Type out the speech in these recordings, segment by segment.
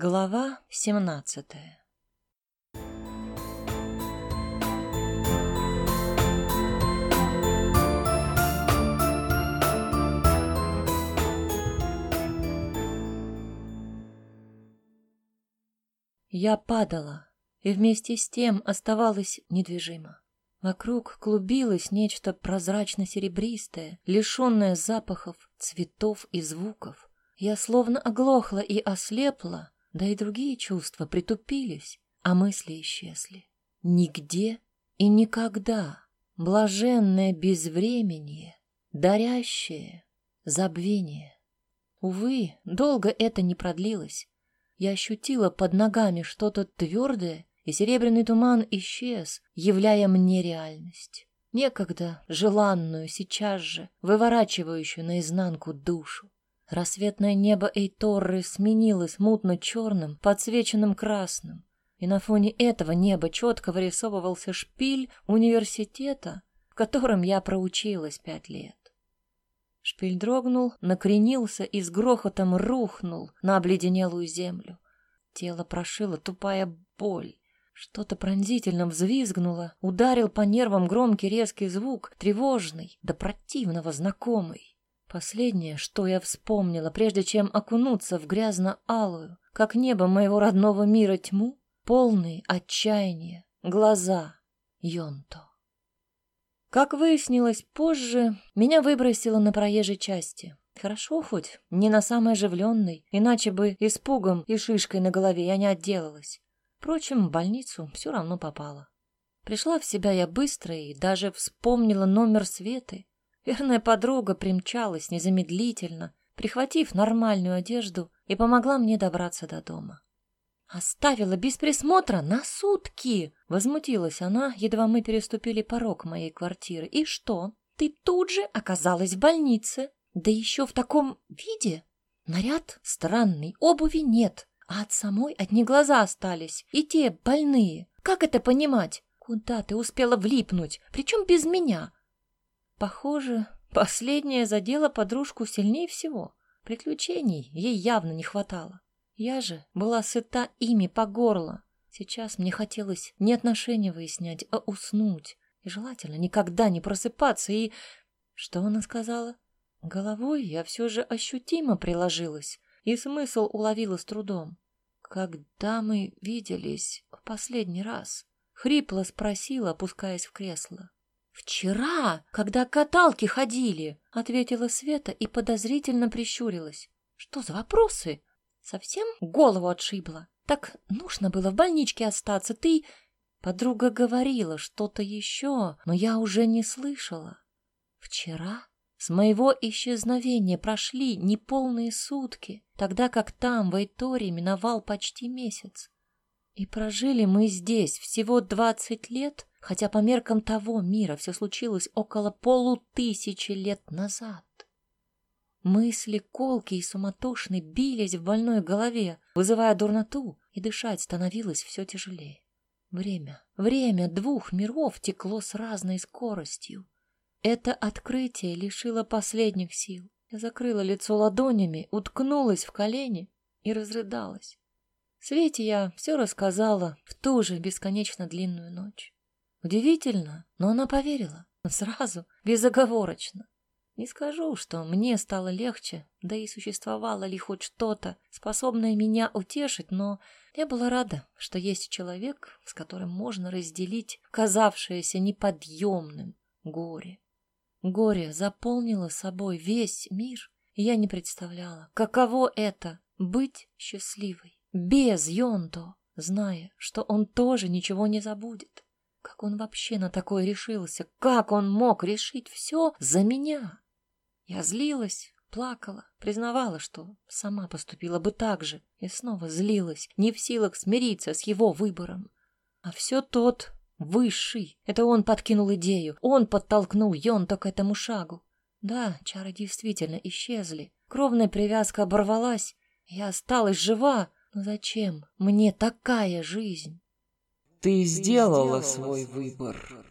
Глава семнадцатая Я падала, и вместе с тем оставалась недвижима. Вокруг клубилось нечто прозрачно-серебристое, лишенное запахов, цветов и звуков. Я словно оглохла и ослепла, да и другие чувства притупились, а мысли исчезли. Нигде и никогда блаженное безвременье, дарящее забвение. Увы, долго это не продлилось. Я ощутила под ногами что-то твердое и серебряный туман исчез, являя мне реальность. Некогда желанную, сейчас же, выворачивающую наизнанку душу. Рассветное небо Эйторры сменилось мутно-черным, подсвеченным красным, и на фоне этого неба четко вырисовывался шпиль университета, в котором я проучилась пять лет. Шпиль дрогнул, накренился и с грохотом рухнул на обледенелую землю. Тело прошило тупая боль. Что-то пронзительно взвизгнуло, ударил по нервам громкий резкий звук, тревожный, до противного знакомый. Последнее, что я вспомнила, прежде чем окунуться в грязно-алую, как небо моего родного мира тьму, полные отчаяния, глаза Йонто. Как выяснилось позже, меня выбросило на проезжей части. Хорошо хоть, не на самой оживленной, иначе бы испугом и шишкой на голове я не отделалась. Впрочем, в больницу все равно попала. Пришла в себя я быстро и даже вспомнила номер Светы. Верная подруга примчалась незамедлительно, прихватив нормальную одежду и помогла мне добраться до дома. «Оставила без присмотра на сутки!» — возмутилась она, едва мы переступили порог моей квартиры. «И что? Ты тут же оказалась в больнице, да еще в таком виде? Наряд странный, обуви нет, а от самой одни глаза остались, и те больные. Как это понимать? Куда ты успела влипнуть? Причем без меня? Похоже, последнее задело подружку сильнее всего. Приключений ей явно не хватало. Я же была сыта ими по горло. Сейчас мне хотелось не отношения выяснять, а уснуть. И желательно никогда не просыпаться. И... Что она сказала? Головой я все же ощутимо приложилась и смысл уловила с трудом. «Когда мы виделись в последний раз?» — хрипло спросила, опускаясь в кресло. «Вчера, когда каталки ходили», — ответила Света и подозрительно прищурилась. «Что за вопросы? Совсем голову отшибла? Так нужно было в больничке остаться. Ты...» Подруга говорила что-то еще, но я уже не слышала. «Вчера?» С моего исчезновения прошли неполные сутки, тогда как там, в Эйторе, миновал почти месяц. И прожили мы здесь всего двадцать лет, хотя по меркам того мира все случилось около полутысячи лет назад. Мысли колки и суматошны бились в больной голове, вызывая дурноту, и дышать становилось все тяжелее. Время, время двух миров текло с разной скоростью. Это открытие лишило последних сил. Я закрыла лицо ладонями, уткнулась в колени и разрыдалась. Свете я все рассказала в ту же бесконечно длинную ночь. Удивительно, но она поверила. Сразу, безоговорочно. Не скажу, что мне стало легче, да и существовало ли хоть что-то, способное меня утешить, но я была рада, что есть человек, с которым можно разделить казавшееся неподъемным горе. Горе заполнило собой весь мир, и я не представляла, каково это — быть счастливой, без Йонто, зная, что он тоже ничего не забудет. Как он вообще на такое решился? Как он мог решить все за меня? Я злилась, плакала, признавала, что сама поступила бы так же, и снова злилась, не в силах смириться с его выбором. А все тот Высший. Это он подкинул идею. Он подтолкнул Йонта к этому шагу. Да, чары действительно исчезли. Кровная привязка оборвалась. Я осталась жива. Но зачем мне такая жизнь? Ты сделала свой выбор.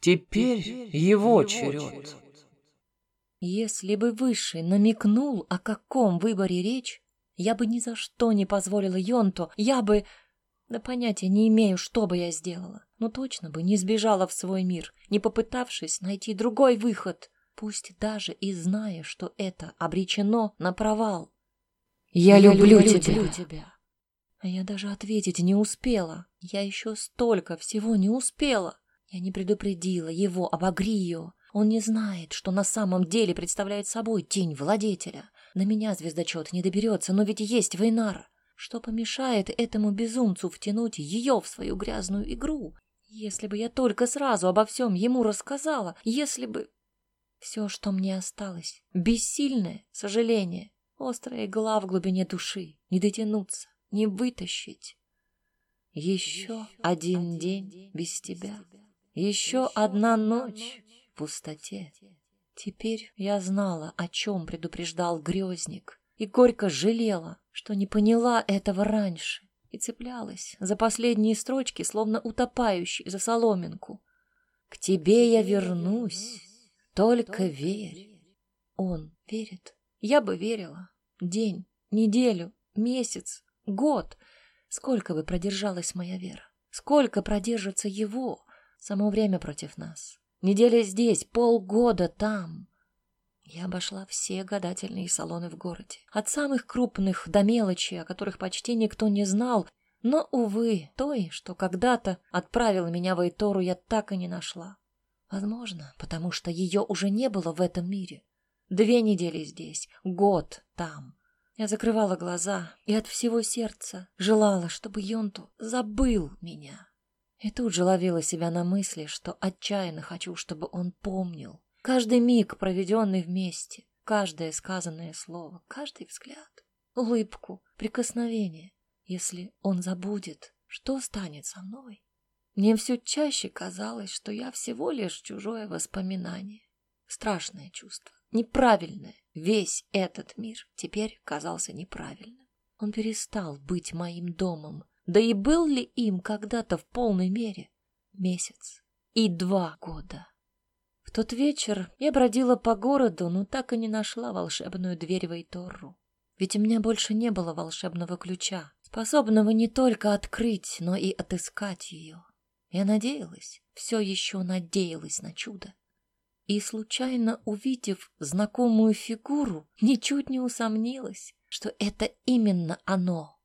Теперь его черед. Если бы Высший намекнул, о каком выборе речь, Я бы ни за что не позволила Йонту, я бы... Да понятия не имею, что бы я сделала. Но точно бы не сбежала в свой мир, не попытавшись найти другой выход, пусть даже и зная, что это обречено на провал. «Я, я люблю, люблю тебя. тебя». А я даже ответить не успела. Я еще столько всего не успела. Я не предупредила его об Агрио. Он не знает, что на самом деле представляет собой тень владетеля. На меня звездочет не доберется, но ведь есть Вейнара. Что помешает этому безумцу втянуть ее в свою грязную игру? Если бы я только сразу обо всем ему рассказала, если бы... Все, что мне осталось, бессильное сожаление, острая игла в глубине души, не дотянуться, не вытащить. Еще один день без тебя, еще одна ночь в пустоте. Теперь я знала, о чем предупреждал грезник, и горько жалела, что не поняла этого раньше и цеплялась за последние строчки, словно утопающий за соломинку. «К тебе я вернусь, только верь». Он верит. Я бы верила. День, неделю, месяц, год. Сколько бы продержалась моя вера? Сколько продержится его? Само время против нас. Неделя здесь, полгода там. Я обошла все гадательные салоны в городе. От самых крупных до мелочи, о которых почти никто не знал. Но, увы, той, что когда-то отправила меня в Эйтору, я так и не нашла. Возможно, потому что ее уже не было в этом мире. Две недели здесь, год там. Я закрывала глаза и от всего сердца желала, чтобы Йонту забыл меня. И тут же ловила себя на мысли, что отчаянно хочу, чтобы он помнил, Каждый миг, проведенный вместе, каждое сказанное слово, каждый взгляд, улыбку, прикосновение. Если он забудет, что станет со мной? Мне все чаще казалось, что я всего лишь чужое воспоминание. Страшное чувство, неправильное. Весь этот мир теперь казался неправильным. Он перестал быть моим домом. Да и был ли им когда-то в полной мере? Месяц и два года тот вечер я бродила по городу, но так и не нашла волшебную дверь в Эйторру. Ведь у меня больше не было волшебного ключа, способного не только открыть, но и отыскать ее. Я надеялась, все еще надеялась на чудо. И, случайно увидев знакомую фигуру, ничуть не усомнилась, что это именно оно.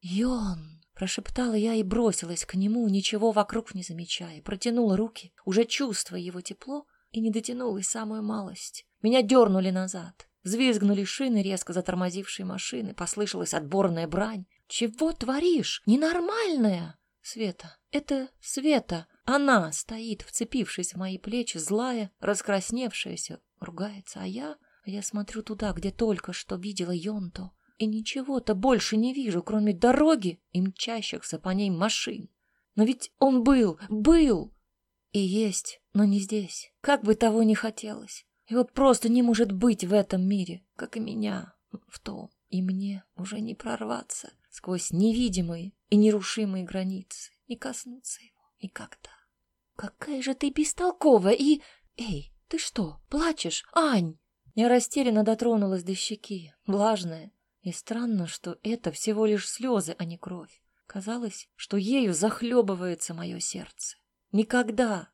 «Йон!» — прошептала я и бросилась к нему, ничего вокруг не замечая, протянула руки, уже чувствуя его тепло, и не дотянулась самую малость. Меня дернули назад. Взвизгнули шины резко затормозившей машины, послышалась отборная брань. «Чего творишь? Ненормальная!» «Света, это Света. Она стоит, вцепившись в мои плечи, злая, раскрасневшаяся, ругается, а я... Я смотрю туда, где только что видела Йонто, и ничего-то больше не вижу, кроме дороги и мчащихся по ней машин. Но ведь он был, был! И есть, но не здесь. Как бы того ни хотелось. Его просто не может быть в этом мире, как и меня в том. И мне уже не прорваться сквозь невидимые и нерушимые границы, не коснуться его никогда. Какая же ты бестолковая и... Эй, ты что, плачешь, Ань? Я растерянно дотронулась до щеки, влажная. И странно, что это всего лишь слезы, а не кровь. Казалось, что ею захлебывается мое сердце. Никогда.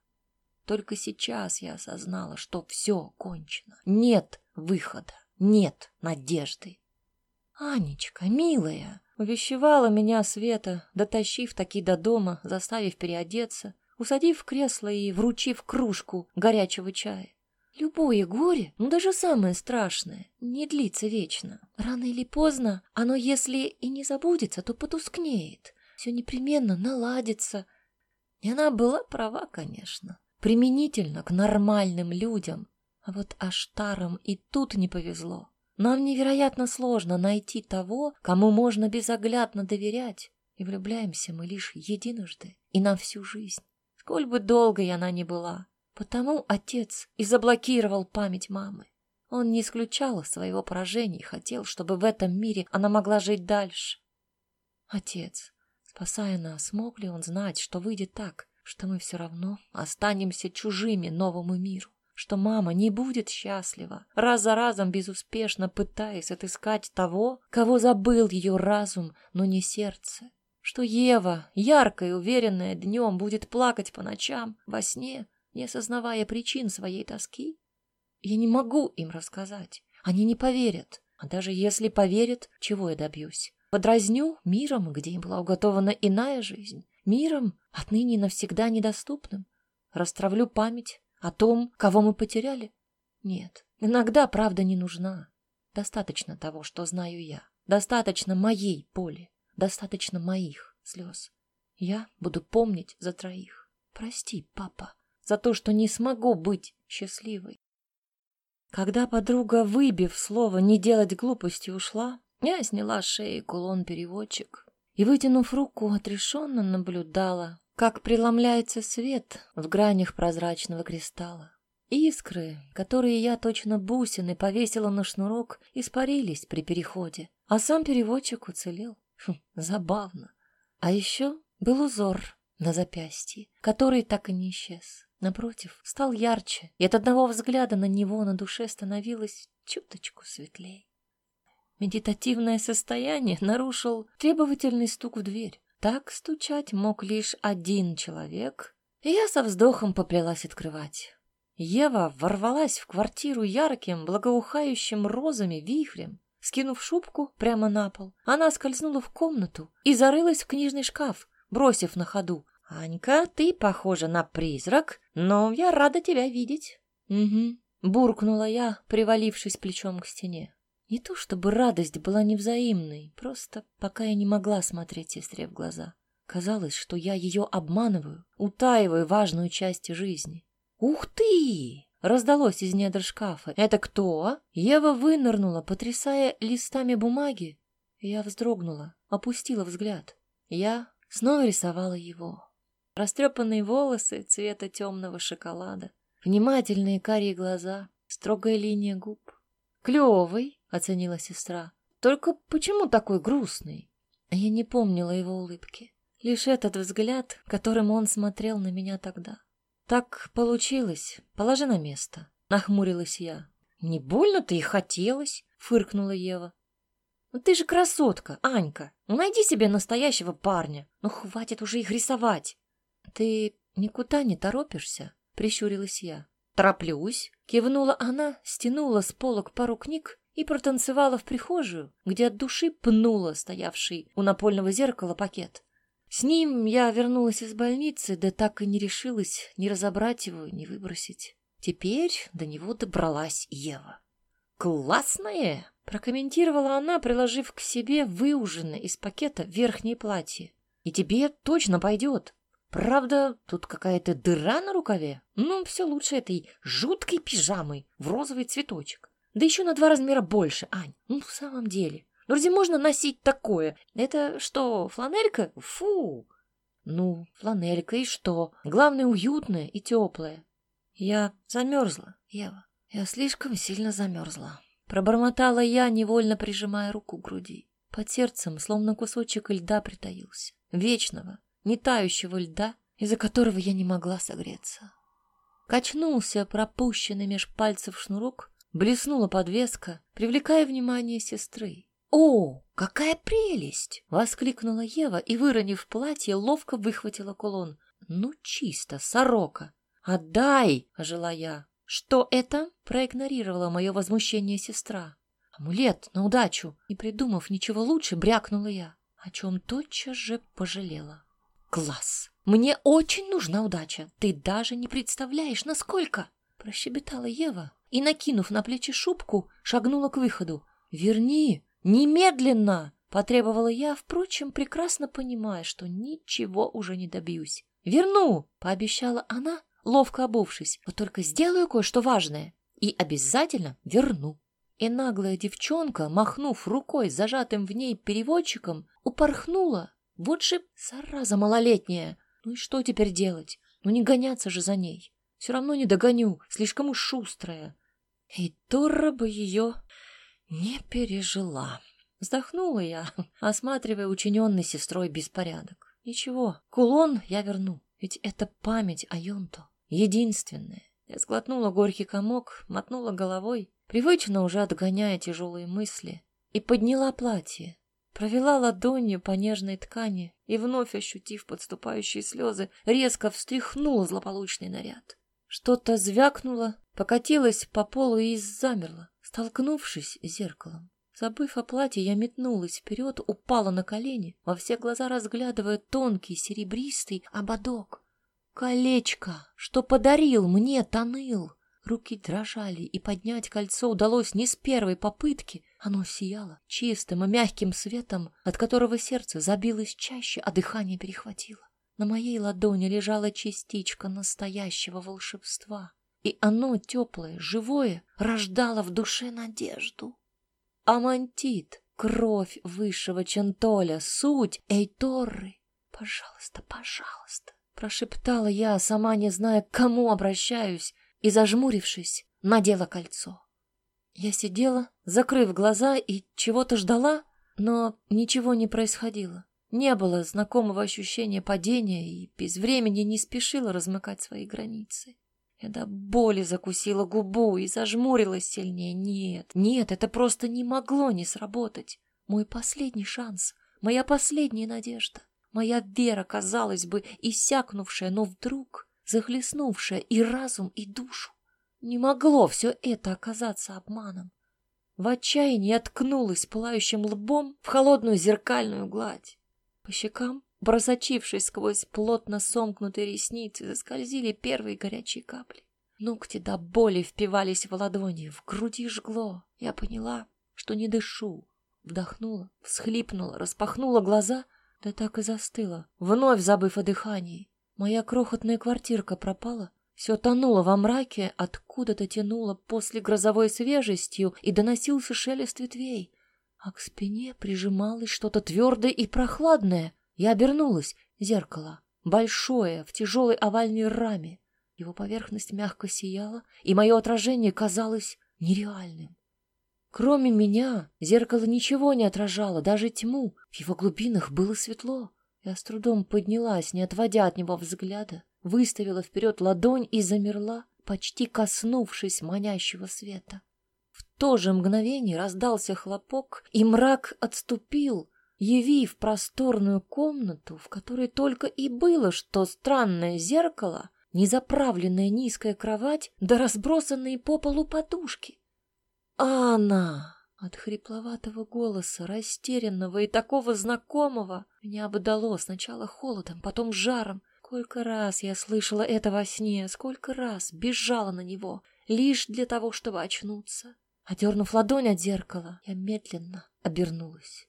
Только сейчас я осознала, что все кончено. Нет выхода, нет надежды. Анечка, милая, увещевала меня Света, дотащив таки до дома, заставив переодеться, усадив в кресло и вручив кружку горячего чая. Любое горе, ну даже самое страшное, не длится вечно. Рано или поздно оно, если и не забудется, то потускнеет. Все непременно наладится, и она была права, конечно, применительно к нормальным людям. А вот Аштарам и тут не повезло. Нам невероятно сложно найти того, кому можно безоглядно доверять, и влюбляемся мы лишь единожды и на всю жизнь, сколь бы долгой она ни была. Потому отец и заблокировал память мамы. Он не исключал своего поражения и хотел, чтобы в этом мире она могла жить дальше. Отец, Спасая нас, мог ли он знать, что выйдет так, что мы все равно останемся чужими новому миру? что мама не будет счастлива, раз за разом безуспешно пытаясь отыскать того, кого забыл ее разум, но не сердце. Что Ева, яркая и уверенная днем, будет плакать по ночам, во сне, не осознавая причин своей тоски. Я не могу им рассказать. Они не поверят. А даже если поверят, чего я добьюсь? Подразню миром, где им была уготована иная жизнь, миром, отныне навсегда недоступным. Растравлю память о том, кого мы потеряли? Нет, иногда правда не нужна. Достаточно того, что знаю я. Достаточно моей боли. Достаточно моих слез. Я буду помнить за троих. Прости, папа, за то, что не смогу быть счастливой. Когда подруга, выбив слово «не делать глупости», ушла, я сняла с шеи кулон-переводчик и, вытянув руку, отрешенно наблюдала, как преломляется свет в гранях прозрачного кристалла. Искры, которые я точно бусины повесила на шнурок, испарились при переходе, а сам переводчик уцелел. Хм, забавно. А еще был узор на запястье, который так и не исчез. Напротив, стал ярче, и от одного взгляда на него на душе становилось чуточку светлее. Медитативное состояние нарушил требовательный стук в дверь. Так стучать мог лишь один человек, и я со вздохом поплелась открывать. Ева ворвалась в квартиру ярким, благоухающим розами вихрем. Скинув шубку прямо на пол, она скользнула в комнату и зарылась в книжный шкаф, бросив на ходу. «Анька, ты похожа на призрак, но я рада тебя видеть». «Угу», — буркнула я, привалившись плечом к стене. Не то чтобы радость была невзаимной, просто пока я не могла смотреть сестре в глаза. Казалось, что я ее обманываю, утаиваю важную часть жизни. «Ух ты!» — раздалось из недр шкафа. «Это кто?» Ева вынырнула, потрясая листами бумаги. Я вздрогнула, опустила взгляд. Я снова рисовала его. Растрепанные волосы цвета темного шоколада, внимательные карие глаза, строгая линия губ. Клевый, — оценила сестра. «Только почему такой грустный?» Я не помнила его улыбки. Лишь этот взгляд, которым он смотрел на меня тогда. «Так получилось. Положи на место», — нахмурилась я. «Не больно-то и хотелось», — фыркнула Ева. «Ну ты же красотка, Анька. Ну найди себе настоящего парня. Ну хватит уже их рисовать». «Ты никуда не торопишься?» — прищурилась я. «Тороплюсь», — кивнула она, стянула с полок пару книг и протанцевала в прихожую, где от души пнула стоявший у напольного зеркала пакет. С ним я вернулась из больницы, да так и не решилась ни разобрать его, ни выбросить. Теперь до него добралась Ева. «Классное!» — прокомментировала она, приложив к себе выуженное из пакета верхнее платье. «И тебе точно пойдет. Правда, тут какая-то дыра на рукаве. Ну, все лучше этой жуткой пижамы в розовый цветочек. Да еще на два размера больше, Ань. Ну, в самом деле. Ну, разве можно носить такое? Это что, фланелька? Фу! Ну, фланелька и что? Главное, уютная и теплая. Я замерзла, Ева. Я слишком сильно замерзла. Пробормотала я, невольно прижимая руку к груди. Под сердцем словно кусочек льда притаился. Вечного, не тающего льда, из-за которого я не могла согреться. Качнулся пропущенный меж пальцев шнурок, Блеснула подвеска, привлекая внимание сестры. «О, какая прелесть!» — воскликнула Ева и, выронив платье, ловко выхватила кулон. «Ну, чисто, сорока!» «Отдай!» — ожила я. «Что это?» — проигнорировала мое возмущение сестра. «Амулет на удачу!» Не придумав ничего лучше, брякнула я, о чем тотчас же пожалела. «Класс! Мне очень нужна удача! Ты даже не представляешь, насколько!» — прощебетала Ева, и, накинув на плечи шубку, шагнула к выходу. «Верни! Немедленно!» — потребовала я, впрочем, прекрасно понимая, что ничего уже не добьюсь. «Верну!» — пообещала она, ловко обувшись. «Вот только сделаю кое-что важное и обязательно верну». И наглая девчонка, махнув рукой зажатым в ней переводчиком, упорхнула. Вот же зараза малолетняя! Ну и что теперь делать? Ну не гоняться же за ней. Все равно не догоню, слишком уж шустрая. И Тора бы ее не пережила. Вздохнула я, осматривая учиненный сестрой беспорядок. Ничего, кулон я верну, ведь это память о Йонто. Единственная, Я сглотнула горький комок, мотнула головой, привычно уже отгоняя тяжелые мысли, и подняла платье. Провела ладонью по нежной ткани и, вновь ощутив подступающие слезы, резко встряхнула злополучный наряд. Что-то звякнуло, покатилось по полу и замерло, столкнувшись с зеркалом. Забыв о платье, я метнулась вперед, упала на колени, во все глаза разглядывая тонкий серебристый ободок. Колечко, что подарил мне Таныл. Руки дрожали, и поднять кольцо удалось не с первой попытки. Оно сияло чистым и мягким светом, от которого сердце забилось чаще, а дыхание перехватило. На моей ладони лежала частичка настоящего волшебства, и оно, теплое, живое, рождало в душе надежду. Амантит, кровь высшего Чентоля, суть Эйторры. Пожалуйста, пожалуйста, прошептала я, сама не зная, к кому обращаюсь, и, зажмурившись, надела кольцо. Я сидела, закрыв глаза, и чего-то ждала, но ничего не происходило. Не было знакомого ощущения падения, и без времени не спешила размыкать свои границы. Я до боли закусила губу и зажмурилась сильнее. Нет, нет, это просто не могло не сработать. Мой последний шанс, моя последняя надежда, моя вера, казалось бы, иссякнувшая, но вдруг захлестнувшая и разум, и душу. Не могло все это оказаться обманом. В отчаянии откнулась пылающим лбом в холодную зеркальную гладь. По щекам, просочившись сквозь плотно сомкнутые ресницы, заскользили первые горячие капли. Ногти до боли впивались в ладони, в груди жгло. Я поняла, что не дышу. Вдохнула, всхлипнула, распахнула глаза, да так и застыла, вновь забыв о дыхании. Моя крохотная квартирка пропала. Все тонуло во мраке, откуда-то тянуло после грозовой свежестью и доносился шелест ветвей. А к спине прижималось что-то твердое и прохладное. Я обернулась. Зеркало. Большое, в тяжелой овальной раме. Его поверхность мягко сияла, и мое отражение казалось нереальным. Кроме меня, зеркало ничего не отражало, даже тьму. В его глубинах было светло. Я с трудом поднялась, не отводя от него взгляда, выставила вперед ладонь и замерла, почти коснувшись манящего света. В то же мгновение раздался хлопок, и мрак отступил, явив просторную комнату, в которой только и было, что странное зеркало, незаправленная низкая кровать да разбросанные по полу подушки. «Анна!» От хрипловатого голоса, растерянного и такого знакомого, меня обдало сначала холодом, потом жаром. Сколько раз я слышала это во сне, сколько раз бежала на него, лишь для того, чтобы очнуться. Одернув ладонь от зеркала, я медленно обернулась.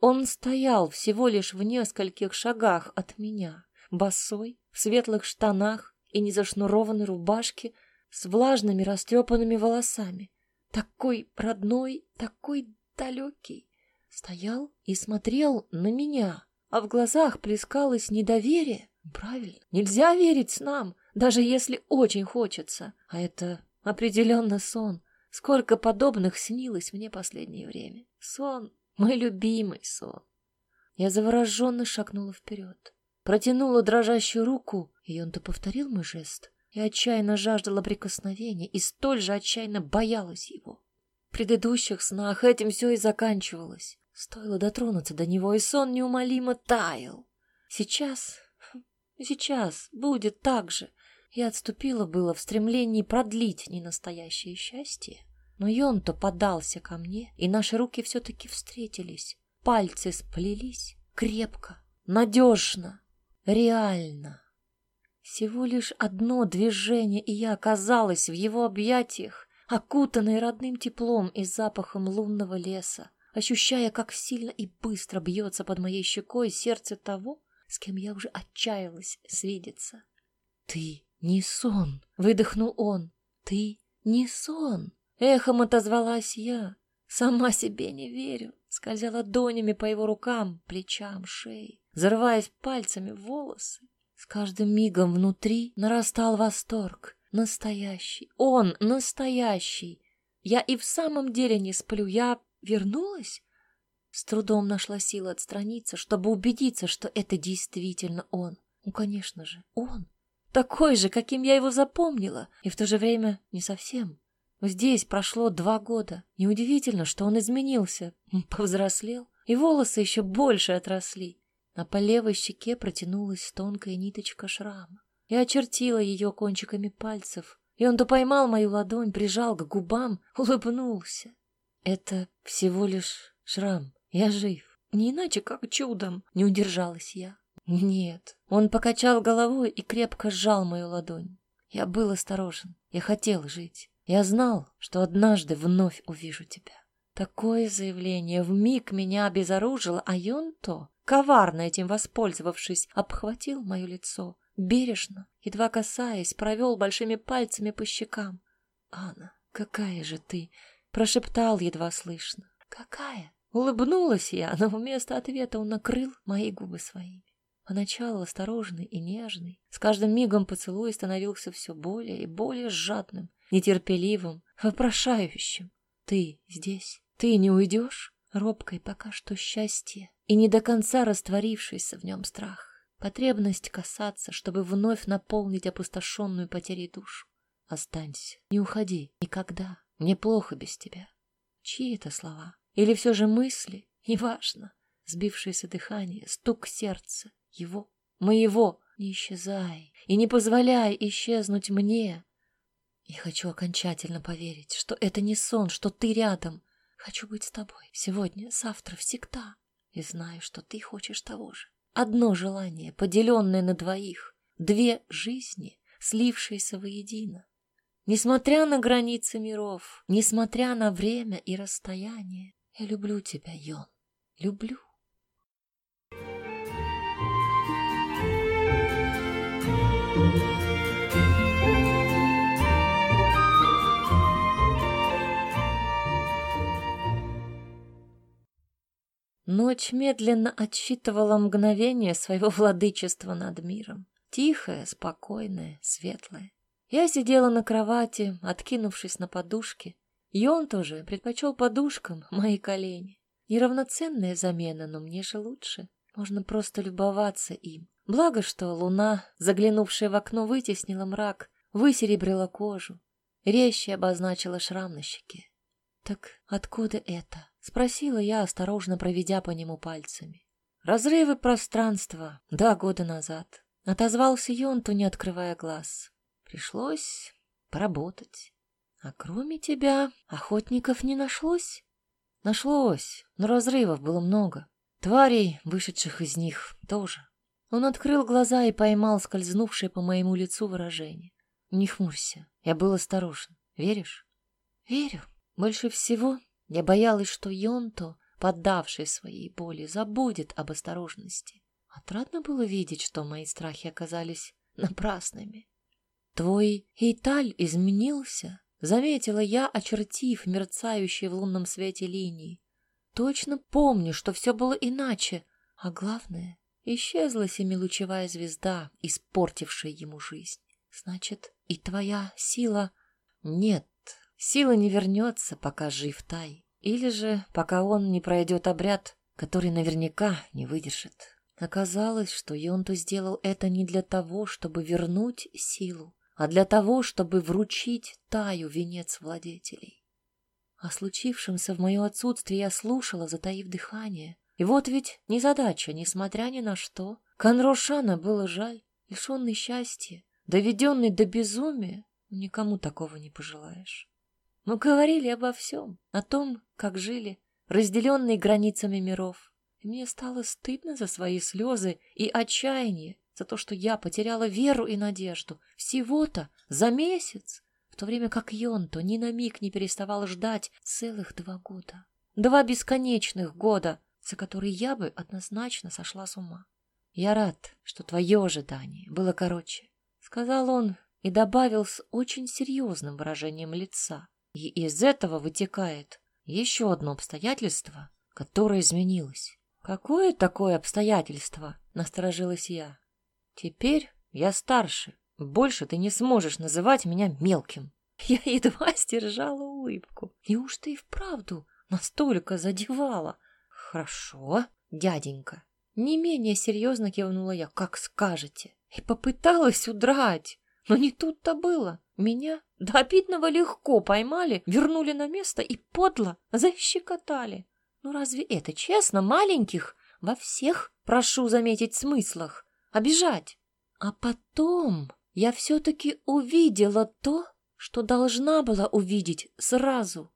Он стоял всего лишь в нескольких шагах от меня, босой, в светлых штанах и незашнурованной рубашке, с влажными растрепанными волосами такой родной, такой далекий, стоял и смотрел на меня, а в глазах плескалось недоверие. Правильно, нельзя верить нам, даже если очень хочется, а это определенно сон. Сколько подобных снилось мне последнее время. Сон, мой любимый сон. Я завороженно шагнула вперед, протянула дрожащую руку, и он-то повторил мой жест. Я отчаянно жаждала прикосновения и столь же отчаянно боялась его. В предыдущих снах этим все и заканчивалось. Стоило дотронуться до него, и сон неумолимо таял. Сейчас, сейчас будет так же. Я отступила было в стремлении продлить ненастоящее счастье. Но он-то подался ко мне, и наши руки все-таки встретились. Пальцы сплелись крепко, надежно, реально. Всего лишь одно движение, и я оказалась в его объятиях, окутанной родным теплом и запахом лунного леса, ощущая, как сильно и быстро бьется под моей щекой сердце того, с кем я уже отчаялась свидеться. «Ты не сон!» — выдохнул он. «Ты не сон!» — эхом отозвалась я. Сама себе не верю, скользя ладонями по его рукам, плечам, шее, зарываясь пальцами в волосы. С каждым мигом внутри нарастал восторг. Настоящий. Он настоящий. Я и в самом деле не сплю. Я вернулась? С трудом нашла силы отстраниться, чтобы убедиться, что это действительно он. Ну, конечно же, он. такой же, каким я его запомнила, и в то же время не совсем. Здесь прошло два года. Неудивительно, что он изменился, повзрослел, и волосы еще больше отросли. А по левой щеке протянулась тонкая ниточка шрама. Я очертила ее кончиками пальцев, и он то поймал мою ладонь, прижал к губам, улыбнулся. Это всего лишь шрам. Я жив. Не иначе, как чудом, не удержалась я. Нет. Он покачал головой и крепко сжал мою ладонь. Я был осторожен. Я хотел жить. Я знал, что однажды вновь увижу тебя. Такое заявление в миг меня обезоружило, а Йонто, коварно этим воспользовавшись, обхватил мое лицо, бережно, едва касаясь, провел большими пальцами по щекам. «Анна, какая же ты!» — прошептал едва слышно. «Какая?» Улыбнулась я, но вместо ответа он накрыл мои губы своими. Поначалу осторожный и нежный, с каждым мигом поцелуй становился все более и более жадным, нетерпеливым, вопрошающим. «Ты здесь? Ты не уйдешь?» Робкой пока что счастье и не до конца растворившийся в нем страх. Потребность касаться, чтобы вновь наполнить опустошенную потерей душу. Останься, не уходи, никогда. Мне плохо без тебя. Чьи это слова? Или все же мысли? Неважно. Сбившееся дыхание, стук сердца. Его, моего. Не исчезай и не позволяй исчезнуть мне. Я хочу окончательно поверить, что это не сон, что ты рядом. Хочу быть с тобой сегодня, завтра, всегда. И знаю, что ты хочешь того же. Одно желание, поделенное на двоих. Две жизни, слившиеся воедино. Несмотря на границы миров, несмотря на время и расстояние, я люблю тебя, Йон. Люблю. Ночь медленно отсчитывала мгновение своего владычества над миром. Тихая, спокойная, светлая. Я сидела на кровати, откинувшись на подушки. И он тоже предпочел подушкам мои колени. Неравноценная замена, но мне же лучше. Можно просто любоваться им. Благо, что луна, заглянувшая в окно, вытеснила мрак, высеребрила кожу, резче обозначила шрам на щеке. Так откуда это? Спросила я, осторожно проведя по нему пальцами. Разрывы пространства, да, года назад. Отозвался Йонту, не открывая глаз. Пришлось поработать. А кроме тебя охотников не нашлось? Нашлось, но разрывов было много. Тварей, вышедших из них, тоже. Он открыл глаза и поймал скользнувшее по моему лицу выражение. Не хмурься, я был осторожен. Веришь? Верю. Больше всего я боялась, что Йонто, поддавший своей боли, забудет об осторожности. Отрадно было видеть, что мои страхи оказались напрасными. Твой Эйталь изменился, заметила я, очертив мерцающие в лунном свете линии. Точно помню, что все было иначе, а главное, исчезла семилучевая звезда, испортившая ему жизнь. Значит, и твоя сила... Нет, Сила не вернется, пока жив Тай. Или же, пока он не пройдет обряд, который наверняка не выдержит. Оказалось, что Йонту сделал это не для того, чтобы вернуть силу, а для того, чтобы вручить Таю венец владетелей. О случившемся в мое отсутствие я слушала, затаив дыхание. И вот ведь незадача, несмотря ни на что. Канрошана было жаль, лишенный счастья, доведенный до безумия, никому такого не пожелаешь. Мы говорили обо всем, о том, как жили, разделенные границами миров. И мне стало стыдно за свои слезы и отчаяние, за то, что я потеряла веру и надежду всего-то за месяц, в то время как Йонто ни на миг не переставал ждать целых два года. Два бесконечных года, за которые я бы однозначно сошла с ума. Я рад, что твое ожидание было короче, — сказал он и добавил с очень серьезным выражением лица. И из этого вытекает еще одно обстоятельство, которое изменилось. Какое такое обстоятельство? Насторожилась я. Теперь я старше. Больше ты не сможешь называть меня мелким. Я едва сдержала улыбку. Неужто и вправду настолько задевала? Хорошо, дяденька. Не менее серьезно кивнула я. Как скажете. и попыталась удрать. Но не тут-то было. Меня до обидного легко поймали, вернули на место и подло защекотали. Ну разве это честно маленьких во всех, прошу заметить, смыслах обижать? А потом я все-таки увидела то, что должна была увидеть сразу.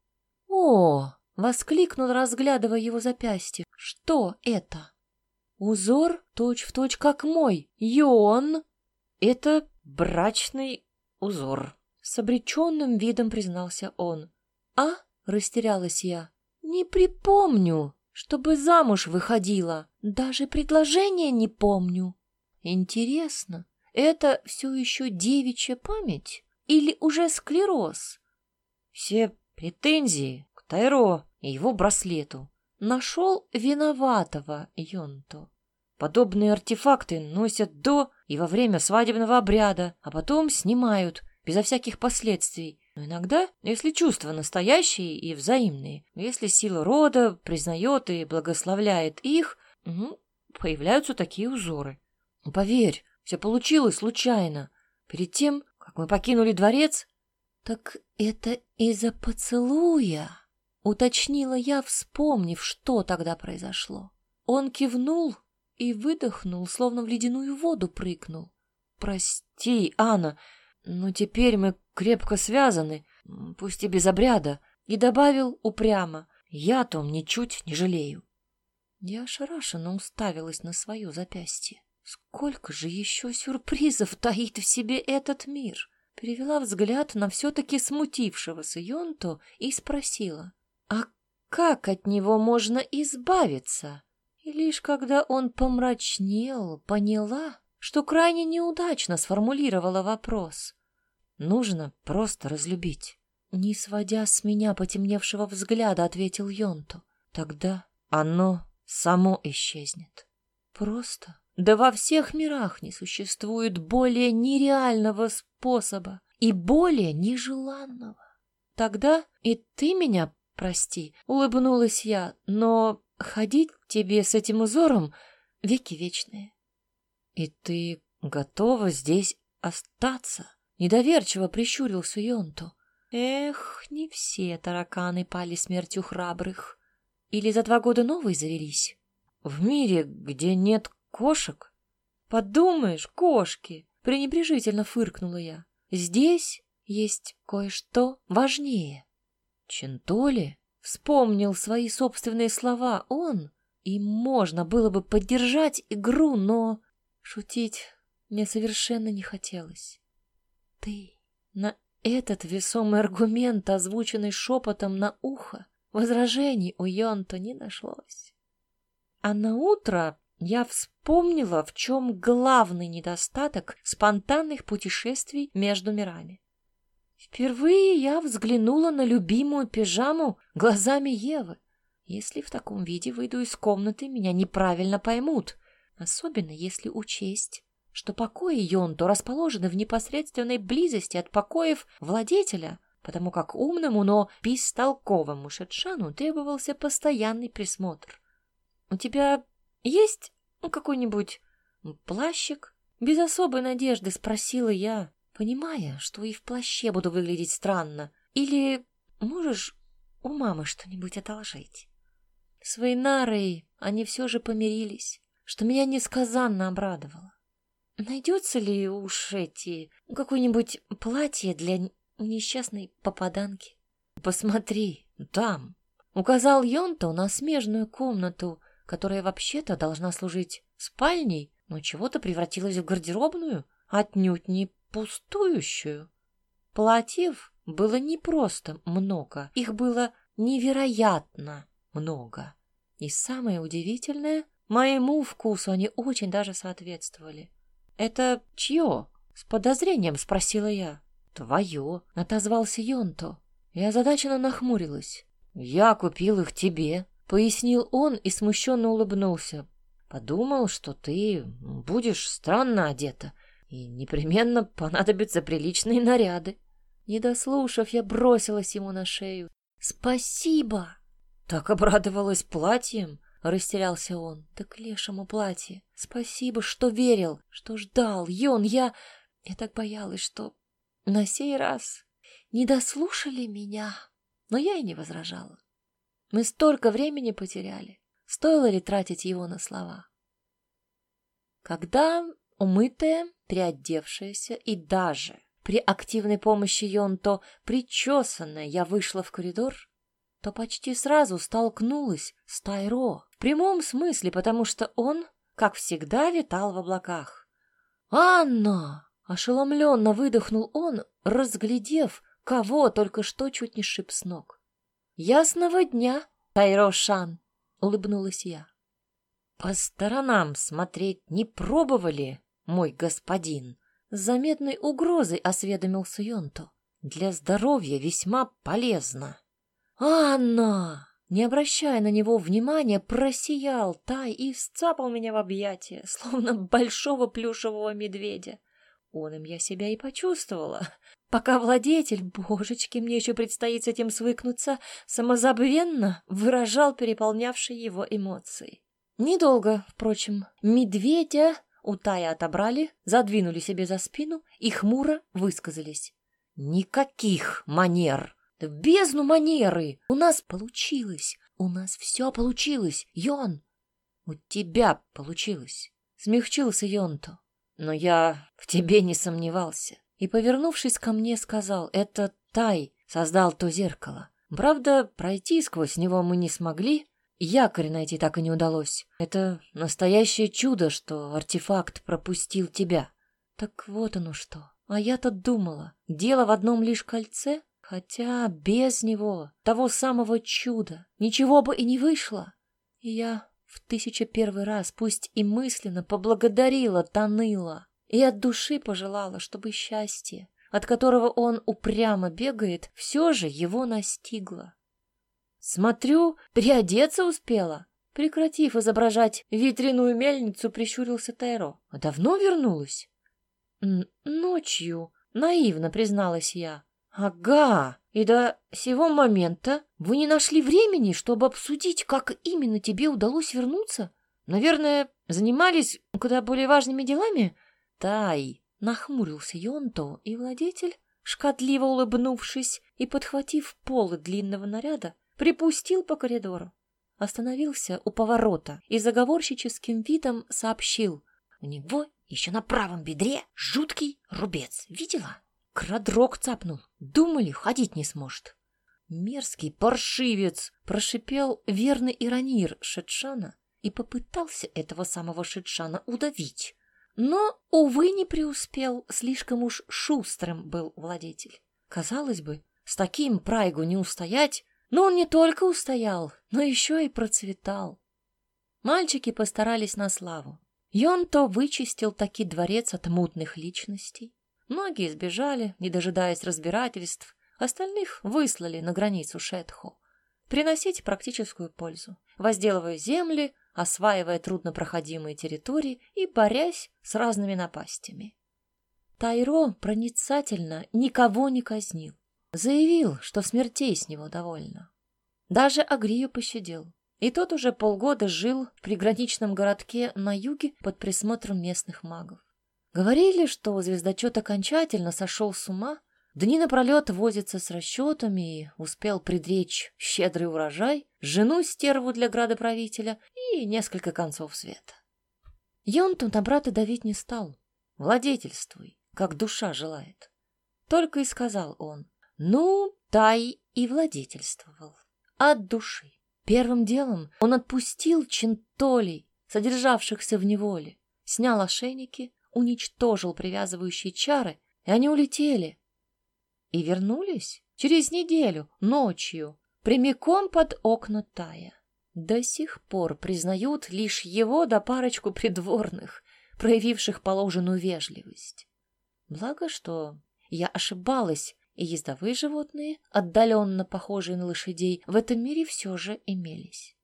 «О!» — воскликнул, разглядывая его запястье. «Что это?» «Узор точь-в-точь точь как мой. Йон!» «Это брачный узор», — с обреченным видом признался он. «А?» — растерялась я. «Не припомню, чтобы замуж выходила. Даже предложения не помню. Интересно, это все еще девичья память или уже склероз? Все претензии к Тайро и его браслету. Нашел виноватого Йонто. Подобные артефакты носят до и во время свадебного обряда, а потом снимают безо всяких последствий. Но иногда, если чувства настоящие и взаимные, если сила рода признает и благословляет их, угу, появляются такие узоры. Поверь, все получилось случайно. Перед тем, как мы покинули дворец... Так это из-за поцелуя, уточнила я, вспомнив, что тогда произошло. Он кивнул и выдохнул, словно в ледяную воду прыгнул. Прости, Анна, но теперь мы крепко связаны, пусть и без обряда, и добавил упрямо. Я о том ничуть не жалею. Я ошарашенно уставилась на свое запястье. Сколько же еще сюрпризов таит в себе этот мир? Перевела взгляд на все-таки смутившегося Йонто и спросила, а как от него можно избавиться? И лишь когда он помрачнел, поняла, что крайне неудачно сформулировала вопрос. Нужно просто разлюбить. Не сводя с меня потемневшего взгляда, ответил Йонто. Тогда оно само исчезнет. Просто да во всех мирах не существует более нереального способа и более нежеланного. Тогда и ты меня прости, улыбнулась я, но ходить тебе с этим узором веки вечные. И ты готова здесь остаться? Недоверчиво прищурился Йонто. Эх, не все тараканы пали смертью храбрых. Или за два года новые завелись? В мире, где нет Кошек? Подумаешь, кошки! Пренебрежительно фыркнула я. Здесь есть кое-что важнее. Чентоли вспомнил свои собственные слова он, и можно было бы поддержать игру, но шутить мне совершенно не хотелось. Ты на этот весомый аргумент, озвученный шепотом на ухо, возражений у Йонта не нашлось. А на утро я вспомнила, в чем главный недостаток спонтанных путешествий между мирами. Впервые я взглянула на любимую пижаму глазами Евы. Если в таком виде выйду из комнаты, меня неправильно поймут, особенно если учесть, что покои Йонто расположены в непосредственной близости от покоев владетеля, потому как умному, но бестолковому Шетшану требовался постоянный присмотр. «У тебя есть какой-нибудь плащик? Без особой надежды спросила я, понимая, что и в плаще буду выглядеть странно. Или можешь у мамы что-нибудь одолжить? С Вейнарой они все же помирились, что меня несказанно обрадовало. Найдется ли уж эти какое-нибудь платье для несчастной попаданки? Посмотри, там. Указал Йонта на смежную комнату, которая вообще-то должна служить спальней, но чего-то превратилась в гардеробную, отнюдь не пустующую. Платьев было не просто много, их было невероятно много. И самое удивительное, моему вкусу они очень даже соответствовали. «Это чье?» — с подозрением спросила я. «Твое», — отозвался Йонто. Я озадаченно нахмурилась. «Я купил их тебе», пояснил он и смущенно улыбнулся. Подумал, что ты будешь странно одета, и непременно понадобятся приличные наряды. Не дослушав, я бросилась ему на шею. «Спасибо!» Так обрадовалась платьем, Растерялся он. Так лешему платье. Спасибо, что верил, что ждал. Йон, я... Я так боялась, что на сей раз не дослушали меня. Но я и не возражала. Мы столько времени потеряли. Стоило ли тратить его на слова? Когда умытая, приодевшаяся и даже при активной помощи Йонто причесанная я вышла в коридор, то почти сразу столкнулась с Тайро. В прямом смысле, потому что он, как всегда, витал в облаках. «Анна!» — ошеломленно выдохнул он, разглядев, кого только что чуть не шип с ног. «Ясного дня, Тайро-шан!» — улыбнулась я. «По сторонам смотреть не пробовали, мой господин?» С заметной угрозой осведомился Йонто. «Для здоровья весьма полезно». «Анна!» Не обращая на него внимания, просиял Тай и сцапал меня в объятия, словно большого плюшевого медведя. Он им я себя и почувствовала. Пока владетель, божечки, мне еще предстоит с этим свыкнуться, самозабвенно выражал переполнявшие его эмоции. Недолго, впрочем, медведя у Тая отобрали, задвинули себе за спину и хмуро высказались. «Никаких манер!» Да в бездну манеры! У нас получилось! У нас все получилось, Йон!» «У тебя получилось!» — смягчился Йонто. «Но я в тебе не сомневался». И, повернувшись ко мне, сказал, «Это Тай создал то зеркало. Правда, пройти сквозь него мы не смогли, якорь найти так и не удалось. Это настоящее чудо, что артефакт пропустил тебя». Так вот оно что. А я-то думала, дело в одном лишь кольце, Хотя без него, того самого чуда, ничего бы и не вышло. И я в тысяча первый раз, пусть и мысленно, поблагодарила Таныла и от души пожелала, чтобы счастье, от которого он упрямо бегает, все же его настигло. Смотрю, приодеться успела. Прекратив изображать ветряную мельницу, прищурился Тайро. А давно вернулась? Ночью, наивно призналась я. «Ага, и до сего момента вы не нашли времени, чтобы обсудить, как именно тебе удалось вернуться? Наверное, занимались куда более важными делами?» «Тай!» — нахмурился Йонто, и владетель, шкатливо улыбнувшись и подхватив полы длинного наряда, припустил по коридору. Остановился у поворота и заговорщическим видом сообщил. «У него еще на правом бедре жуткий рубец. Видела?» Крадрог цапнул. Думали, ходить не сможет. Мерзкий паршивец! Прошипел верный иронир Шетшана и попытался этого самого Шетшана удавить. Но, увы, не преуспел, слишком уж шустрым был владетель. Казалось бы, с таким прайгу не устоять, но он не только устоял, но еще и процветал. Мальчики постарались на славу. Йон-то вычистил таки дворец от мутных личностей, Многие сбежали, не дожидаясь разбирательств, остальных выслали на границу Шетху. Приносить практическую пользу, возделывая земли, осваивая труднопроходимые территории и борясь с разными напастями. Тайро проницательно никого не казнил. Заявил, что смертей с него довольно. Даже Агрию пощадил. И тот уже полгода жил в приграничном городке на юге под присмотром местных магов. Говорили, что звездочет окончательно сошел с ума, дни напролет возится с расчетами и успел предречь щедрый урожай, жену стерву для градоправителя и несколько концов света. Йонту на брата давить не стал. Владетельствуй, как душа желает. Только и сказал он, ну, тай и владетельствовал. От души. Первым делом он отпустил чентолей, содержавшихся в неволе, снял ошейники, уничтожил привязывающие чары, и они улетели. И вернулись через неделю, ночью, прямиком под окна Тая. До сих пор признают лишь его да парочку придворных, проявивших положенную вежливость. Благо, что я ошибалась, и ездовые животные, отдаленно похожие на лошадей, в этом мире все же имелись.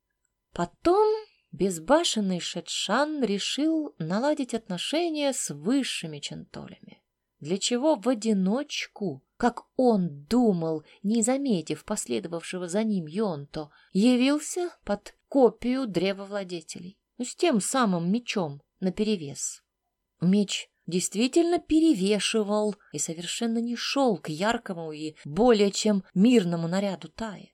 Потом Безбашенный Шетшан решил наладить отношения с высшими чентолями. для чего в одиночку, как он думал, не заметив последовавшего за ним Йонто, явился под копию древовладетелей, с тем самым мечом наперевес. Меч действительно перевешивал и совершенно не шел к яркому и более чем мирному наряду Таи.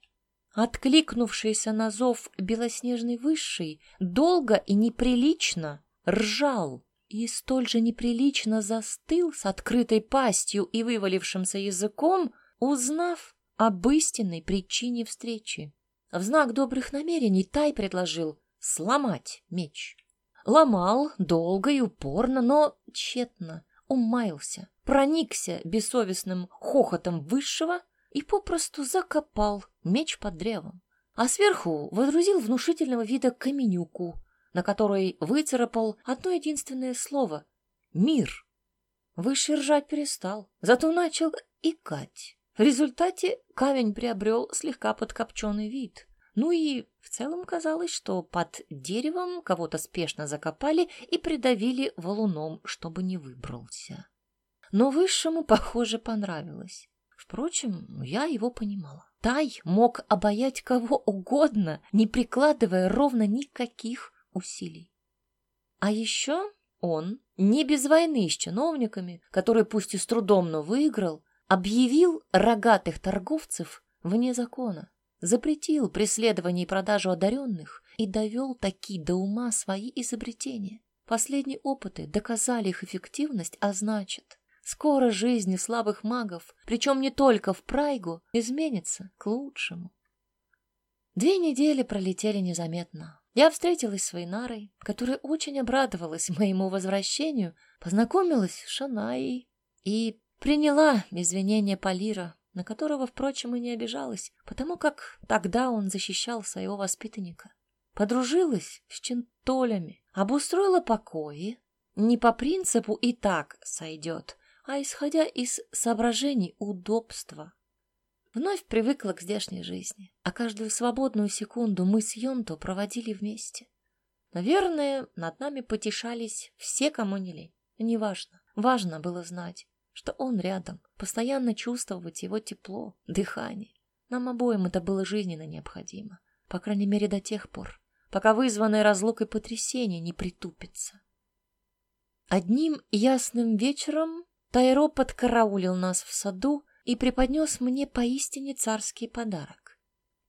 Откликнувшийся на зов белоснежный высший долго и неприлично ржал и столь же неприлично застыл с открытой пастью и вывалившимся языком, узнав об истинной причине встречи. В знак добрых намерений Тай предложил сломать меч. Ломал долго и упорно, но тщетно, умаился, проникся бессовестным хохотом высшего и попросту закопал меч под древом. А сверху водрузил внушительного вида каменюку, на которой выцарапал одно единственное слово — «мир». Выше ржать перестал, зато начал икать. В результате камень приобрел слегка подкопченный вид. Ну и в целом казалось, что под деревом кого-то спешно закопали и придавили валуном, чтобы не выбрался. Но высшему, похоже, понравилось. Впрочем, я его понимала. Тай мог обаять кого угодно, не прикладывая ровно никаких усилий. А еще он, не без войны с чиновниками, который пусть и с трудом, но выиграл, объявил рогатых торговцев вне закона запретил преследование и продажу одаренных и довел таки до ума свои изобретения. Последние опыты доказали их эффективность, а значит, скоро жизни слабых магов, причем не только в Прайгу, изменится к лучшему. Две недели пролетели незаметно. Я встретилась с Вейнарой, которая очень обрадовалась моему возвращению, познакомилась с Шанаей и приняла извинения Полира, на которого, впрочем, и не обижалась, потому как тогда он защищал своего воспитанника. Подружилась с чентолями, обустроила покои, не по принципу «и так сойдет», а исходя из соображений удобства. Вновь привыкла к здешней жизни, а каждую свободную секунду мы с Йонто проводили вместе. Наверное, над нами потешались все, кому не лень. Неважно. Важно было знать, что он рядом, постоянно чувствовать его тепло, дыхание. Нам обоим это было жизненно необходимо, по крайней мере до тех пор, пока вызванное разлукой потрясение не притупится. Одним ясным вечером Тайро подкараулил нас в саду и преподнес мне поистине царский подарок.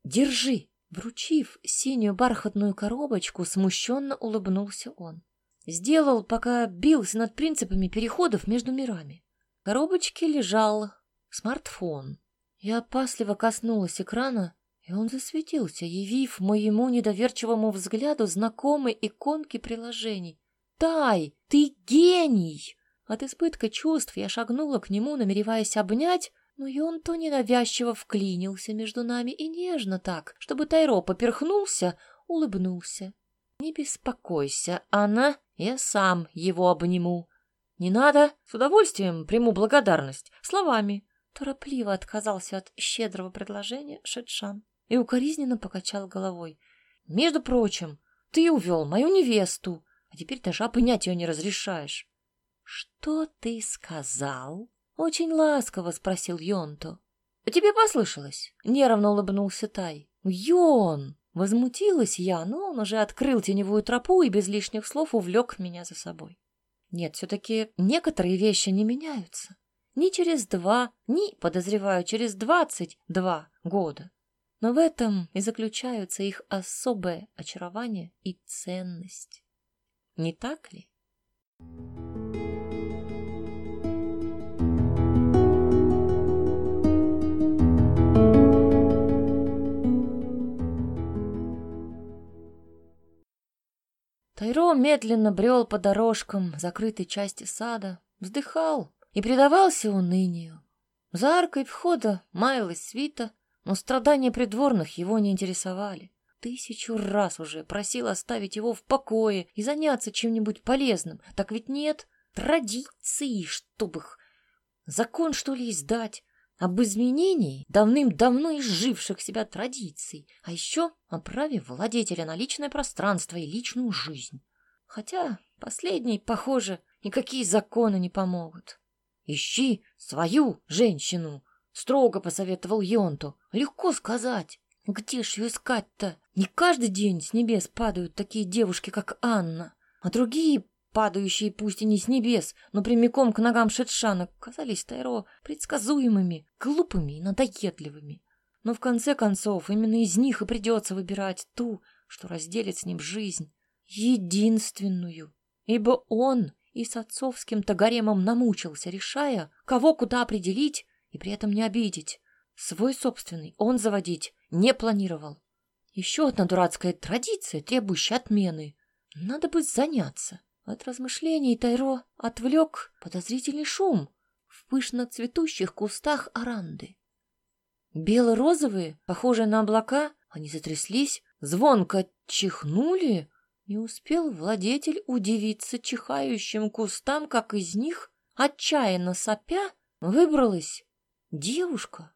«Держи!» Вручив синюю бархатную коробочку, смущенно улыбнулся он. Сделал, пока бился над принципами переходов между мирами коробочке лежал смартфон. Я опасливо коснулась экрана, и он засветился, явив моему недоверчивому взгляду знакомые иконки приложений. «Тай, ты гений!» От избытка чувств я шагнула к нему, намереваясь обнять, но и он то ненавязчиво вклинился между нами и нежно так, чтобы Тайро поперхнулся, улыбнулся. «Не беспокойся, Анна, я сам его обниму. «Не надо, с удовольствием приму благодарность. Словами». Торопливо отказался от щедрого предложения Шетшан и укоризненно покачал головой. «Между прочим, ты увел мою невесту, а теперь даже обнять ее не разрешаешь». «Что ты сказал?» — очень ласково спросил Йонто. «Тебе послышалось?» — нервно улыбнулся Тай. «Йон!» — возмутилась я, но он уже открыл теневую тропу и без лишних слов увлек меня за собой. Нет, все-таки некоторые вещи не меняются. Ни через два, ни, подозреваю, через двадцать два года. Но в этом и заключаются их особое очарование и ценность. Не так ли? Тайро медленно брел по дорожкам закрытой части сада, вздыхал и предавался унынию. За аркой входа маялась свита, но страдания придворных его не интересовали. Тысячу раз уже просил оставить его в покое и заняться чем-нибудь полезным. Так ведь нет традиций, чтоб их... Закон, что ли, издать? Об изменении давным-давно изживших себя традиций, а еще о праве владетеля на личное пространство и личную жизнь. Хотя последней, похоже, никакие законы не помогут. Ищи свою женщину, строго посоветовал Йонту. Легко сказать. Где ж ее искать-то? Не каждый день с небес падают такие девушки, как Анна, а другие, падающие пусть и не с небес, но прямиком к ногам Шетшана, казались Тайро предсказуемыми, глупыми и надоедливыми. Но в конце концов именно из них и придется выбирать ту, что разделит с ним жизнь, единственную, ибо он и с отцовским-то гаремом намучился, решая, кого куда определить и при этом не обидеть. Свой собственный он заводить не планировал. Еще одна дурацкая традиция, требующая отмены. Надо бы заняться. От размышлений Тайро отвлек подозрительный шум в пышно цветущих кустах оранды. Бело-розовые, похожие на облака, они затряслись, звонко чихнули. Не успел владетель удивиться чихающим кустам, как из них, отчаянно сопя, выбралась девушка.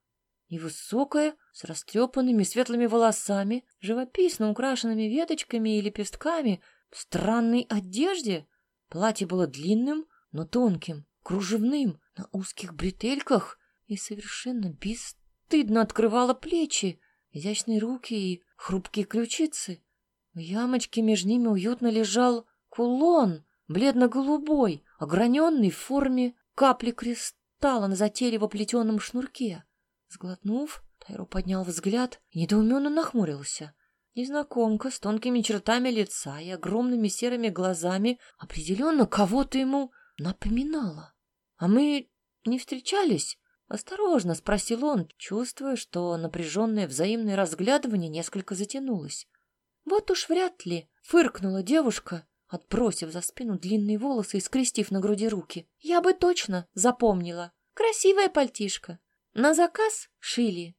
Невысокая, с растрепанными светлыми волосами, живописно украшенными веточками и лепестками, в странной одежде. Платье было длинным, но тонким, кружевным, на узких бретельках и совершенно бесстыдно открывало плечи, изящные руки и хрупкие ключицы. В ямочке между ними уютно лежал кулон, бледно-голубой, ограненный в форме капли кристалла на затейливо плетеном шнурке. Сглотнув, Тайро поднял взгляд и недоуменно нахмурился. Незнакомка с тонкими чертами лица и огромными серыми глазами определенно кого-то ему напоминала. А мы не встречались? Осторожно спросил он, чувствуя, что напряженное взаимное разглядывание несколько затянулось. Вот уж вряд ли, фыркнула девушка, отбросив за спину длинные волосы и скрестив на груди руки. Я бы точно запомнила. Красивая пальтишка. На заказ шили.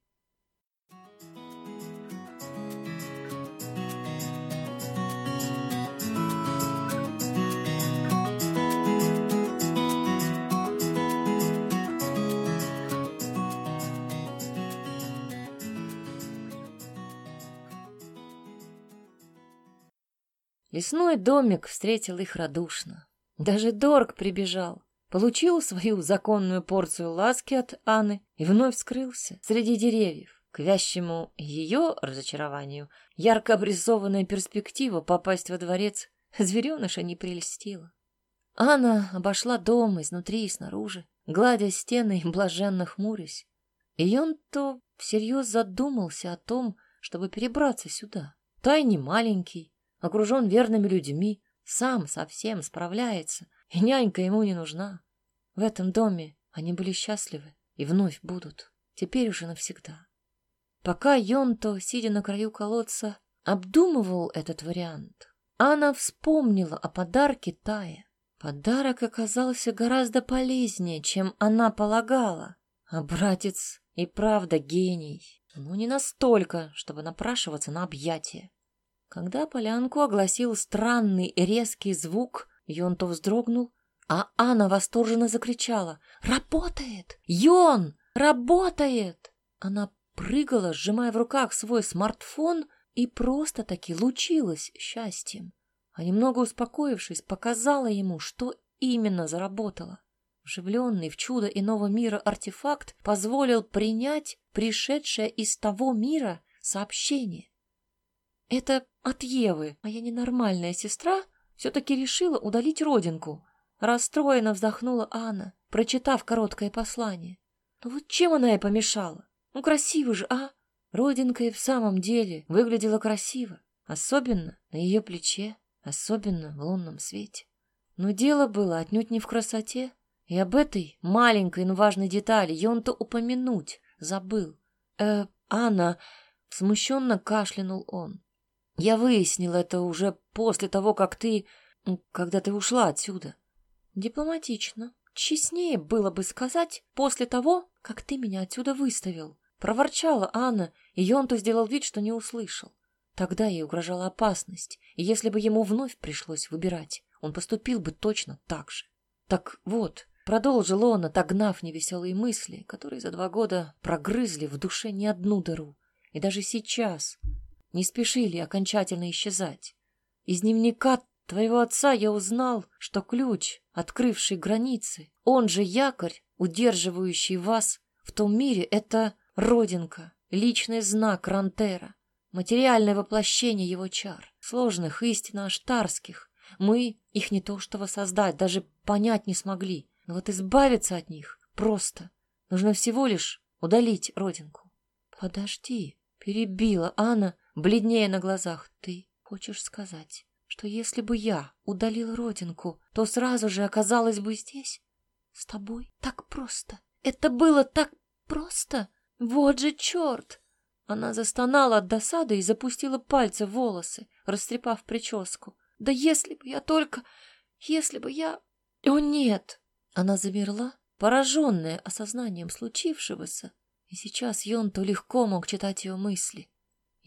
Лесной домик встретил их радушно. Даже Дорг прибежал получил свою законную порцию ласки от Анны и вновь скрылся среди деревьев. К вящему ее разочарованию ярко обрисованная перспектива попасть во дворец звереныша не прельстила. Анна обошла дом изнутри и снаружи, гладя стены и блаженно хмурясь. И он то всерьез задумался о том, чтобы перебраться сюда. Тай не маленький, окружен верными людьми, сам совсем справляется — и нянька ему не нужна. В этом доме они были счастливы и вновь будут, теперь уже навсегда. Пока Йонто, сидя на краю колодца, обдумывал этот вариант, она вспомнила о подарке Тае. Подарок оказался гораздо полезнее, чем она полагала. А братец и правда гений, но не настолько, чтобы напрашиваться на объятия. Когда полянку огласил странный резкий звук, Йон то вздрогнул, а Анна восторженно закричала. «Работает! Йон! Работает!» Она прыгала, сжимая в руках свой смартфон, и просто-таки лучилась счастьем. А немного успокоившись, показала ему, что именно заработала. Вживленный в чудо иного мира артефакт позволил принять пришедшее из того мира сообщение. «Это от Евы, моя ненормальная сестра», все-таки решила удалить родинку. Расстроенно вздохнула Анна, прочитав короткое послание. Ну вот чем она ей помешала? Ну красиво же, а? Родинка и в самом деле выглядела красиво, особенно на ее плече, особенно в лунном свете. Но дело было отнюдь не в красоте, и об этой маленькой, но важной детали Йон-то упомянуть забыл. «Э, Анна...» — смущенно кашлянул он. Я выяснил это уже после того, как ты... когда ты ушла отсюда. Дипломатично. Честнее было бы сказать после того, как ты меня отсюда выставил. Проворчала Анна, и Йонту сделал вид, что не услышал. Тогда ей угрожала опасность, и если бы ему вновь пришлось выбирать, он поступил бы точно так же. Так вот, продолжил он, отогнав невеселые мысли, которые за два года прогрызли в душе не одну дыру. И даже сейчас, не спешили окончательно исчезать. Из дневника твоего отца я узнал, что ключ, открывший границы, он же якорь, удерживающий вас в том мире, это родинка, личный знак Рантера, материальное воплощение его чар, сложных истинно аштарских. Мы их не то что воссоздать, даже понять не смогли. Но вот избавиться от них просто. Нужно всего лишь удалить родинку. Подожди, перебила Анна, бледнее на глазах. Ты хочешь сказать, что если бы я удалил родинку, то сразу же оказалась бы здесь? С тобой? Так просто. Это было так просто. Вот же черт! Она застонала от досады и запустила пальцы в волосы, растрепав прическу. Да если бы я только... Если бы я... О, нет! Она замерла, пораженная осознанием случившегося, и сейчас Йонто легко мог читать ее мысли.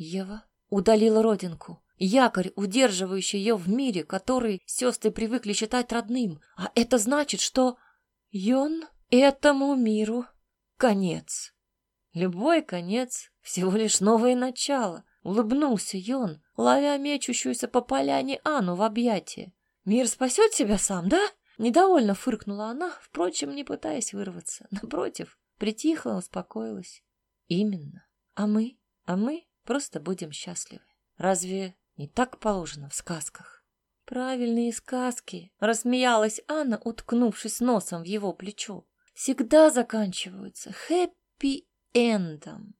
Ева удалила родинку, якорь, удерживающий ее в мире, который сестры привыкли считать родным. А это значит, что Йон этому миру конец. Любой конец — всего лишь новое начало. Улыбнулся Йон, ловя мечущуюся по поляне Анну в объятия. «Мир спасет себя сам, да?» Недовольно фыркнула она, впрочем, не пытаясь вырваться. Напротив, притихла, успокоилась. «Именно. А мы? А мы просто будем счастливы. Разве не так положено в сказках. Правильные сказки, рассмеялась Анна, уткнувшись носом в его плечо. Всегда заканчиваются хэппи-эндом.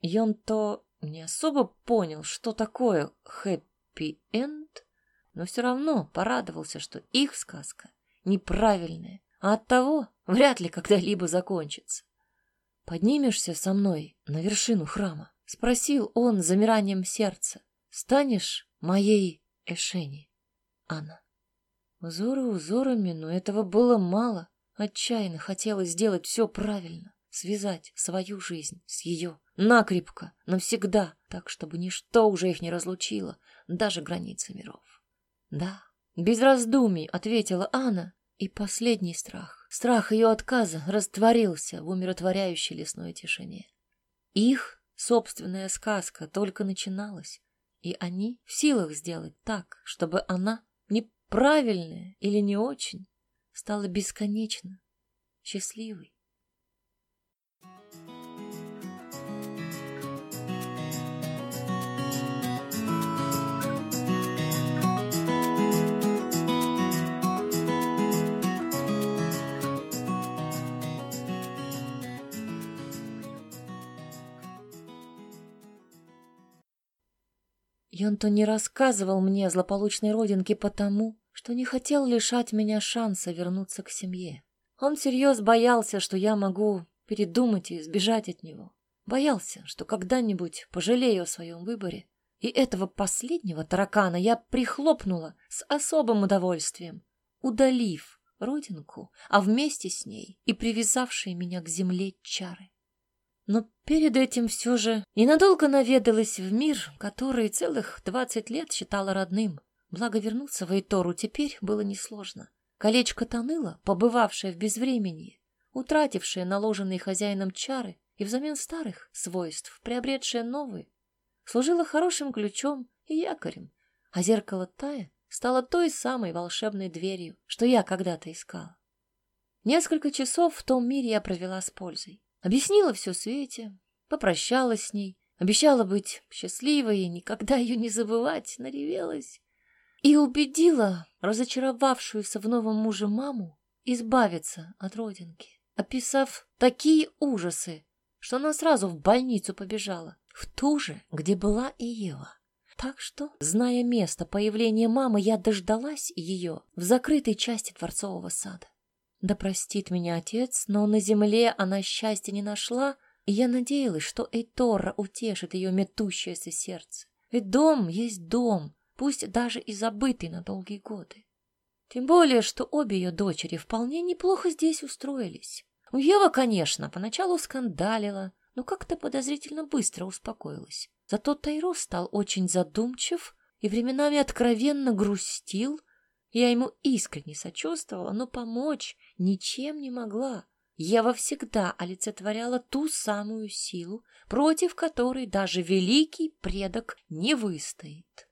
И он то не особо понял, что такое хэппи-энд, но все равно порадовался, что их сказка неправильная, а оттого вряд ли когда-либо закончится. «Поднимешься со мной на вершину храма?» — спросил он замиранием сердца. Станешь моей Эшени, Анна. Узоры узорами, но этого было мало. Отчаянно хотелось сделать все правильно, связать свою жизнь с ее накрепко, навсегда, так, чтобы ничто уже их не разлучило, даже границы миров. Да, без раздумий ответила Анна, и последний страх, страх ее отказа, растворился в умиротворяющей лесной тишине. Их собственная сказка только начиналась, и они в силах сделать так, чтобы она, неправильная или не очень, стала бесконечно счастливой. Йонто не рассказывал мне о злополучной родинке потому, что не хотел лишать меня шанса вернуться к семье. Он всерьез боялся, что я могу передумать и сбежать от него. Боялся, что когда-нибудь пожалею о своем выборе. И этого последнего таракана я прихлопнула с особым удовольствием, удалив родинку, а вместе с ней и привязавшие меня к земле чары. Но перед этим все же ненадолго наведалась в мир, который целых двадцать лет считала родным. Благо вернуться в Эйтору теперь было несложно. Колечко тоныло, побывавшее в безвременье, утратившее наложенные хозяином чары и взамен старых свойств, приобретшее новые, служило хорошим ключом и якорем, а зеркало Тая стало той самой волшебной дверью, что я когда-то искала. Несколько часов в том мире я провела с пользой. Объяснила все Свете, попрощалась с ней, обещала быть счастливой и никогда ее не забывать, наревелась. И убедила разочаровавшуюся в новом муже маму избавиться от родинки, описав такие ужасы, что она сразу в больницу побежала, в ту же, где была и Ева. Так что, зная место появления мамы, я дождалась ее в закрытой части дворцового сада. Да простит меня отец, но на земле она счастья не нашла, и я надеялась, что Эйтора утешит ее метущееся сердце. Ведь дом есть дом, пусть даже и забытый на долгие годы. Тем более, что обе ее дочери вполне неплохо здесь устроились. У Ева, конечно, поначалу скандалила, но как-то подозрительно быстро успокоилась. Зато Тайро стал очень задумчив и временами откровенно грустил, я ему искренне сочувствовала, но помочь ничем не могла. Ева всегда олицетворяла ту самую силу, против которой даже великий предок не выстоит.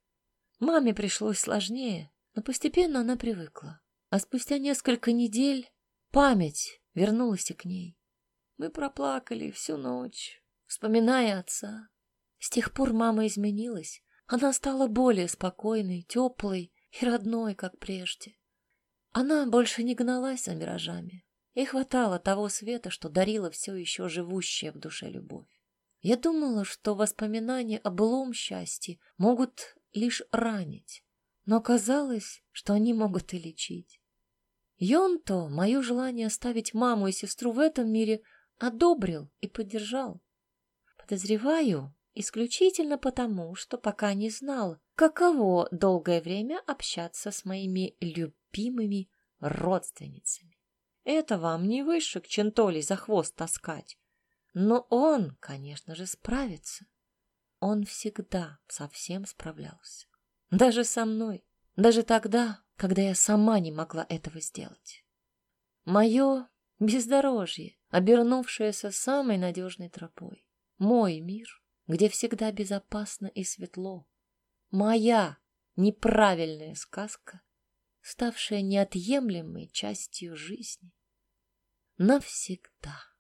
Маме пришлось сложнее. Но постепенно она привыкла. А спустя несколько недель память вернулась к ней. Мы проплакали всю ночь, вспоминая отца. С тех пор мама изменилась. Она стала более спокойной, теплой и родной, как прежде. Она больше не гналась за миражами. И хватало того света, что дарила все еще живущая в душе любовь. Я думала, что воспоминания о былом счастье могут лишь ранить, но оказалось, что они могут и лечить. Йонто мое желание оставить маму и сестру в этом мире одобрил и поддержал. Подозреваю, исключительно потому, что пока не знал, каково долгое время общаться с моими любимыми родственницами. Это вам не выше к Чентоли за хвост таскать. Но он, конечно же, справится. Он всегда совсем справлялся. Даже со мной. Даже тогда, когда я сама не могла этого сделать. Мое бездорожье, обернувшееся самой надежной тропой. Мой мир, где всегда безопасно и светло. Моя неправильная сказка, ставшая неотъемлемой частью жизни. Навсегда.